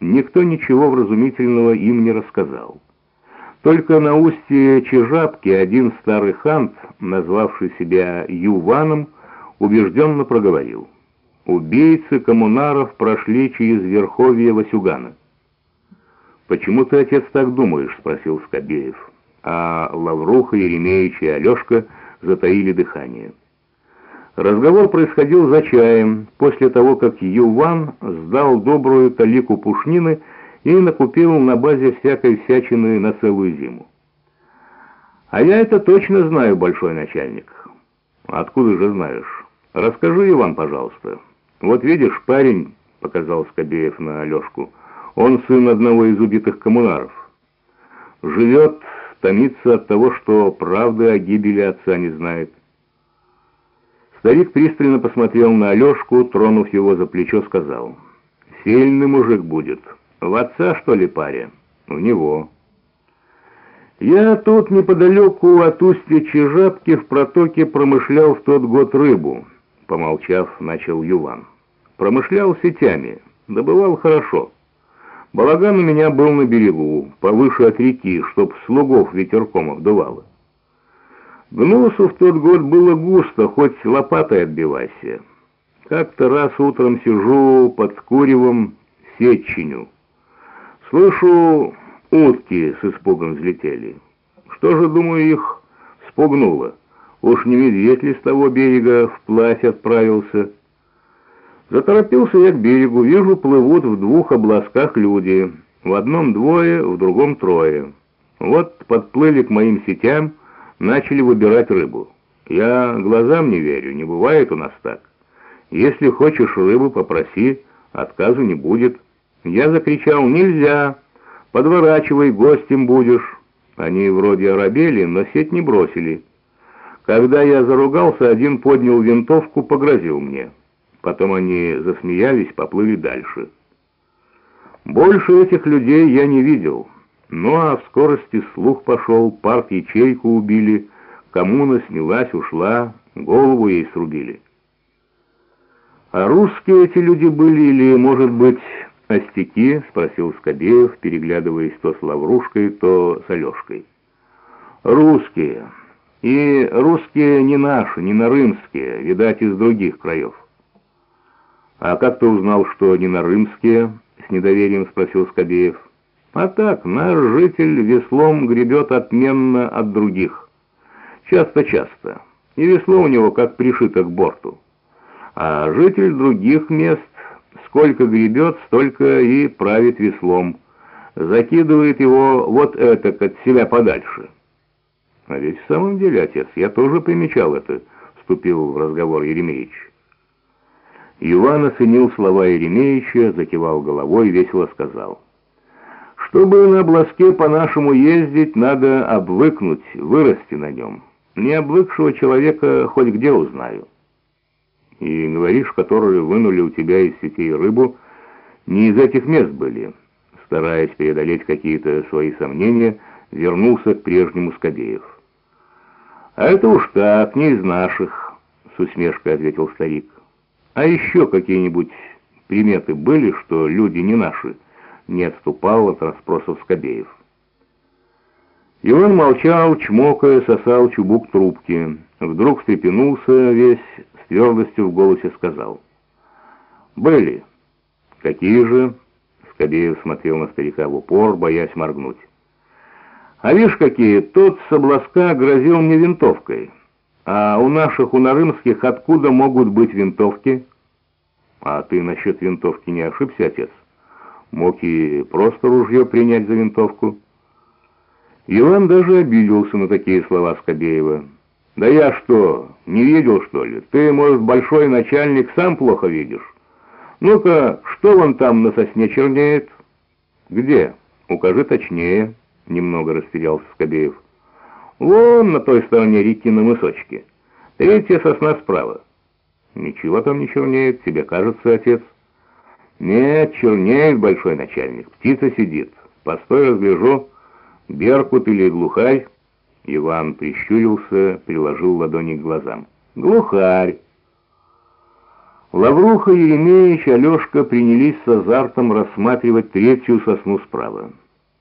никто ничего вразумительного им не рассказал. Только на устье Чижапки один старый хант, назвавший себя Юваном, убежденно проговорил. Убийцы коммунаров прошли через верховье Васюгана. «Почему ты, отец, так думаешь?» — спросил Скобеев. А Лавруха, Еремеевич и Алешка затаили дыхание. Разговор происходил за чаем, после того, как Юван сдал добрую талику пушнины и накупил на базе всякой всячины на целую зиму. «А я это точно знаю, большой начальник». «Откуда же знаешь? Расскажи, Иван, пожалуйста. Вот видишь, парень, — показал Скобеев на Алешку, — он сын одного из убитых коммунаров. Живет, томится от того, что правды о гибели отца не знает. Старик пристально посмотрел на Алешку, тронув его за плечо, сказал, «Сильный мужик будет. В отца, что ли, паря?» «В него». «Я тут неподалеку от устья Чижапки в протоке промышлял в тот год рыбу», — помолчав, начал Юван. «Промышлял сетями, добывал хорошо. Балаган у меня был на берегу, повыше от реки, чтоб слугов ветерком обдувало. Гнусу в тот год было густо, хоть лопатой отбивайся. Как-то раз утром сижу под куревом, сеть чиню. Слышу, утки с испугом взлетели. Что же, думаю, их спугнуло? Уж не медведь ли с того берега вплавь отправился? Заторопился я к берегу, вижу, плывут в двух обласках люди. В одном двое, в другом трое. Вот подплыли к моим сетям, начали выбирать рыбу. Я глазам не верю, не бывает у нас так. Если хочешь рыбу, попроси, отказу не будет. Я закричал, нельзя, подворачивай, гостем будешь. Они вроде оробели, но сеть не бросили. Когда я заругался, один поднял винтовку, погрозил мне. Потом они засмеялись, поплыли дальше. Больше этих людей я не видел. Ну а в скорости слух пошел, парк ячейку убили, коммуна снялась, ушла, голову ей срубили. А русские эти люди были или, может быть, остяки? Спросил Скобеев, переглядываясь то с Лаврушкой, то с Алешкой. Русские. И русские не наши, не нарымские, видать, из других краев. А как ты узнал, что не нарымские? С недоверием спросил Скобеев. А так, наш житель веслом гребет отменно от других. Часто-часто. И весло у него как пришито к борту. А житель других мест сколько гребет, столько и правит веслом. Закидывает его вот это от себя подальше. А ведь в самом деле, отец, я тоже примечал это, вступил в разговор Еремеевич. Иван оценил слова Еремеевича, закивал головой и весело сказал — чтобы на обласке по-нашему ездить, надо обвыкнуть, вырасти на нем. Не обвыкшего человека хоть где узнаю. И говоришь, которые вынули у тебя из сетей рыбу, не из этих мест были. Стараясь преодолеть какие-то свои сомнения, вернулся к прежнему Скобеев. «А это уж так, не из наших», — с усмешкой ответил старик. «А еще какие-нибудь приметы были, что люди не наши?» Не отступал от расспросов Скобеев. Иван молчал, чмокая, сосал чубук трубки. Вдруг встрепенулся весь, с твердостью в голосе сказал. «Были». «Какие же?» Скобеев смотрел на старика в упор, боясь моргнуть. «А видишь какие, тот с обласка грозил мне винтовкой. А у наших, у нарымских, откуда могут быть винтовки?» «А ты насчет винтовки не ошибся, отец?» Мог и просто ружье принять за винтовку. Иван даже обиделся на такие слова Скобеева. «Да я что, не видел, что ли? Ты, может, большой начальник, сам плохо видишь? Ну-ка, что вон там на сосне чернеет?» «Где? Укажи точнее», — немного растерялся Скобеев. «Вон на той стороне реки на мысочке. Третья сосна справа». «Ничего там не чернеет, тебе кажется, отец». «Нет, чернеет большой начальник, птица сидит. Постой, разгляжу, беркут или глухарь». Иван прищурился, приложил ладони к глазам. «Глухарь». Лавруха, Еремеевич, Алешка принялись с азартом рассматривать третью сосну справа.